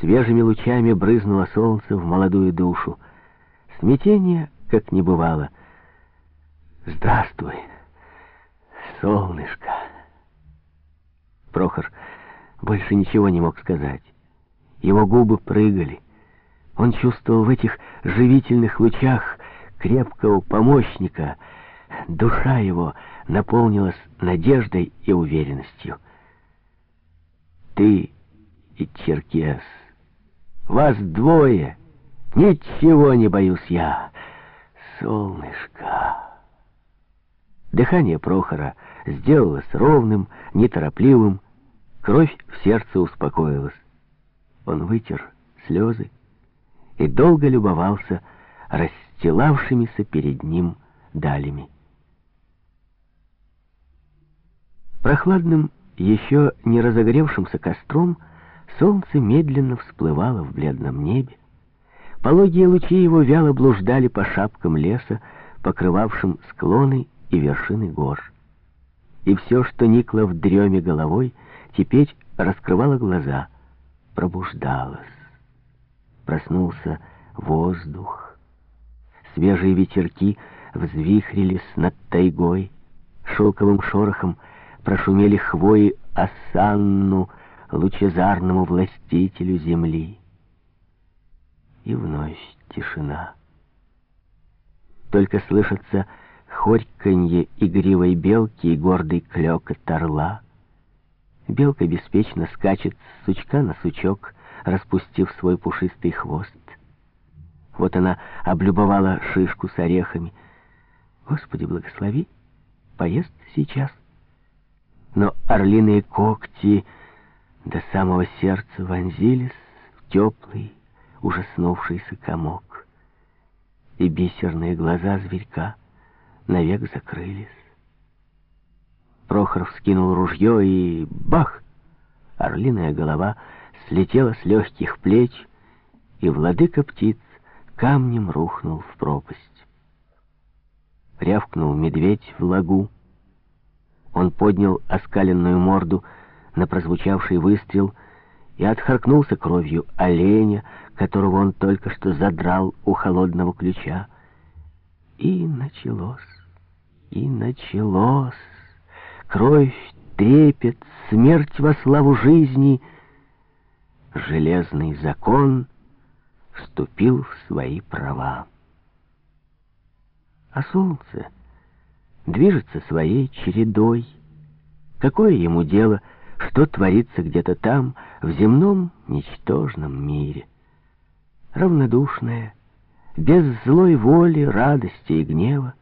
Свежими лучами брызнуло солнце в молодую душу. Смятение, как не бывало. «Здравствуй, солнышко!» Прохор больше ничего не мог сказать. Его губы прыгали. Он чувствовал в этих живительных лучах крепкого помощника. Душа его наполнилась надеждой и уверенностью. «Ты и Черкес, вас двое, ничего не боюсь я, солнышко». Дыхание Прохора сделалось ровным, неторопливым, кровь в сердце успокоилась. Он вытер слезы и долго любовался расстилавшимися перед ним далями. Прохладным, еще не разогревшимся костром солнце медленно всплывало в бледном небе. Пологие лучи его вяло блуждали по шапкам леса, покрывавшим склоны и вершины гор. И все, что никло в дреме головой, теперь раскрывало глаза, пробуждалось. Проснулся воздух. Свежие ветерки взвихрились над тайгой, шелковым шорохом прошумели хвои осанну, лучезарному властителю земли. И вновь тишина. Только слышится хорьканье игривой белки и гордый клёкот орла. Белка беспечно скачет с сучка на сучок, распустив свой пушистый хвост. Вот она облюбовала шишку с орехами. Господи, благослови, поест сейчас. Но орлиные когти до самого сердца вонзились в теплый, ужаснувшийся комок. И бисерные глаза зверька навек закрылись. Прохоров скинул ружье и бах! Орлиная голова слетела с легких плеч, и владыка птиц камнем рухнул в пропасть. Рявкнул медведь в лагу. Он поднял оскаленную морду на прозвучавший выстрел и отхаркнулся кровью оленя, которого он только что задрал у холодного ключа. И началось, и началось. Кровь, трепет, смерть во славу жизни. Железный закон вступил в свои права. А солнце движется своей чередой. Какое ему дело, что творится где-то там, в земном ничтожном мире? Равнодушное, без злой воли, радости и гнева,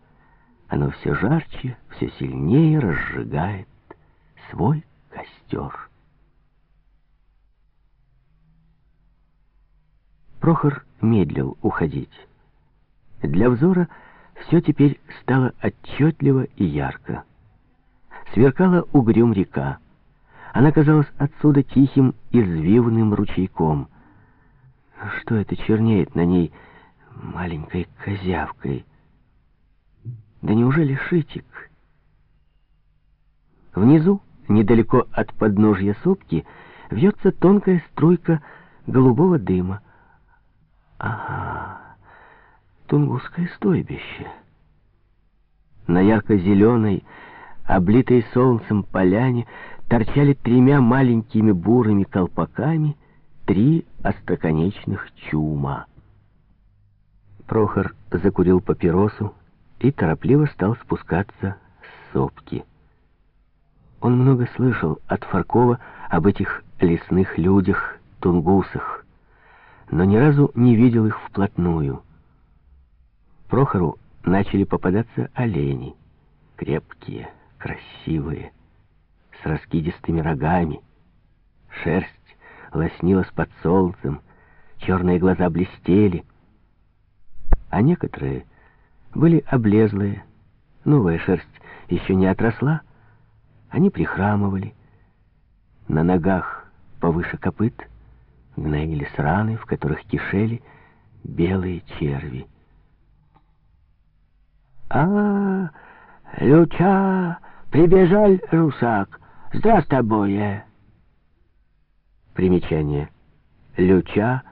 оно все жарче, все сильнее разжигает свой костер. Прохор медлил уходить. Для взора все теперь стало отчетливо и ярко. Сверкала угрюм река. Она казалась отсюда тихим, извивным ручейком. Что это чернеет на ней маленькой козявкой? Да неужели шитик? Внизу, недалеко от подножья сопки, вьется тонкая струйка голубого дыма. Ага, тунгусское стойбище. На ярко-зеленой, облитой солнцем поляне торчали тремя маленькими бурыми колпаками три остроконечных чума. Прохор закурил папиросу и торопливо стал спускаться с сопки. Он много слышал от Фаркова об этих лесных людях, тунгусах, но ни разу не видел их вплотную. Прохору начали попадаться олени, крепкие, красивые, с раскидистыми рогами. Шерсть лоснилась под солнцем, черные глаза блестели, а некоторые были облезлые, новая шерсть еще не отросла, они прихрамывали. На ногах повыше копыт гноились раны, в которых кишели белые черви. «А, Люча, прибежал русак, здравствуй, тобой!» Примечание. Люча